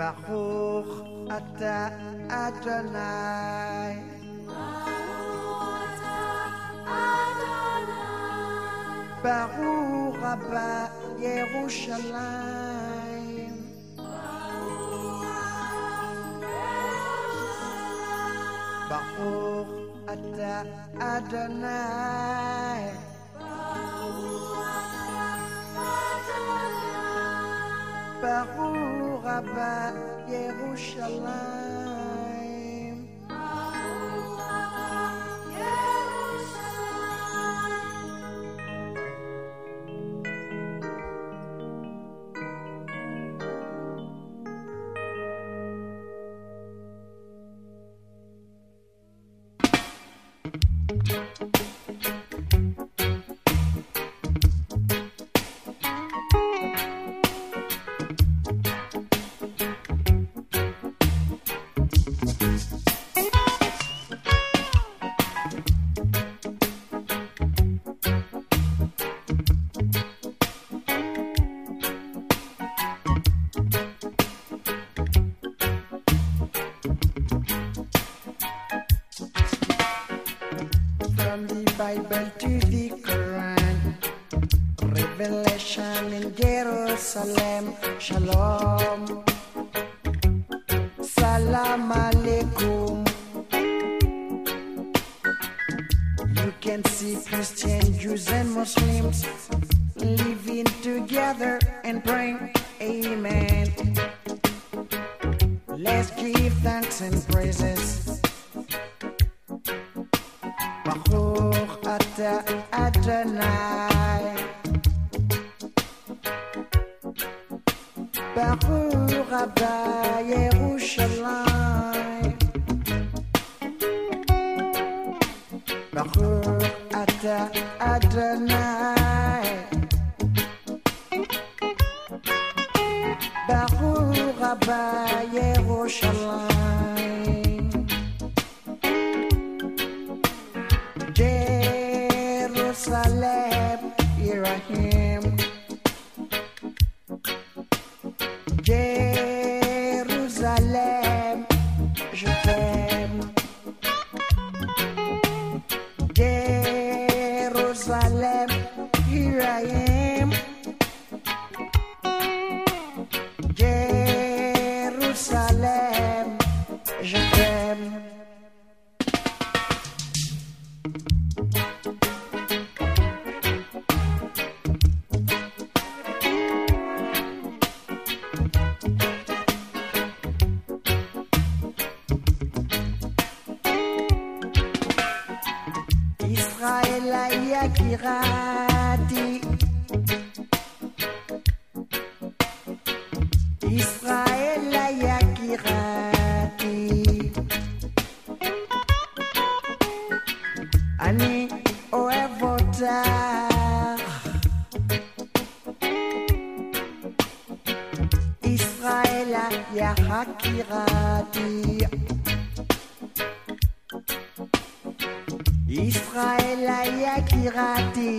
Baruch ata Adonai. Baruch Abba Yerushalayim. Baruch Adonai. Baruch Abba Yerushalayim. フフフ。Bible to the Quran, Revelation in Jerusalem, Shalom, Salam Alaikum. You can see Christian, Jews, and Muslims living together and praying, Amen. Let's give thanks and praises. Ata Adonai. Baruch Abba Yerushalayim. Baruch ata Adonai. Baruch Abba Yerushalayim. Jerusalem, here I am. Jerusalem, je t'aime. Jerusalem, Israël Yakirati Israël Yakirati Ani Israël Yakirati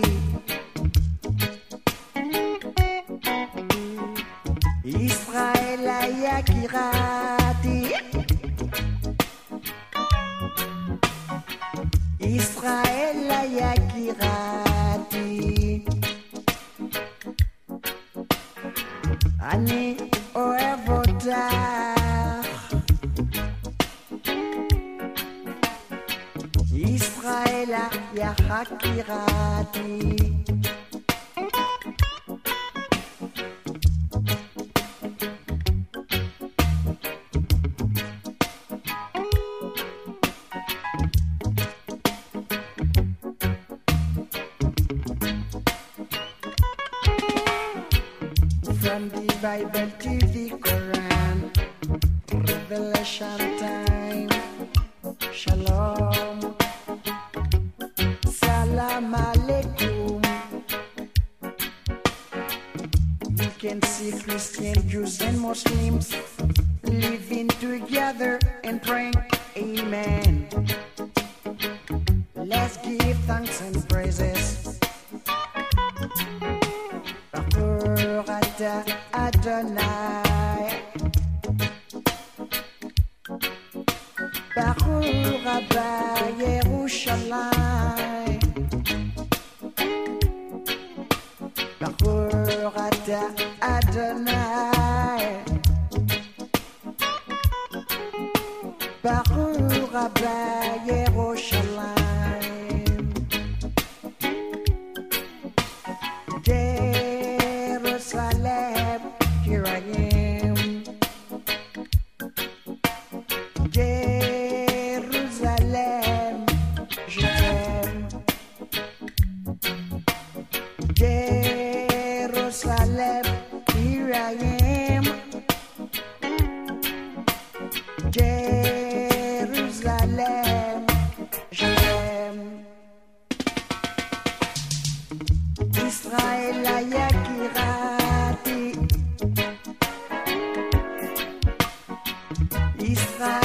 Israël Yakirati Israël Yakirati From the Bible to the Quran, Revelation Christian Jews and Muslims living together and praying. Amen. Let's give thanks and praises. Adonai. Baruch Abba Yerushalayim. Baruch Adonai. Baruch Abba Yerushalayim.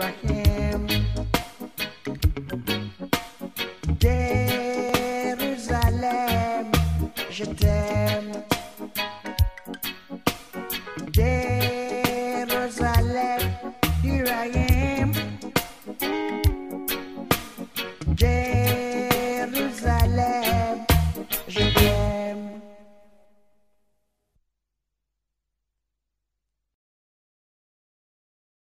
here. Jerusalem, je t'aime.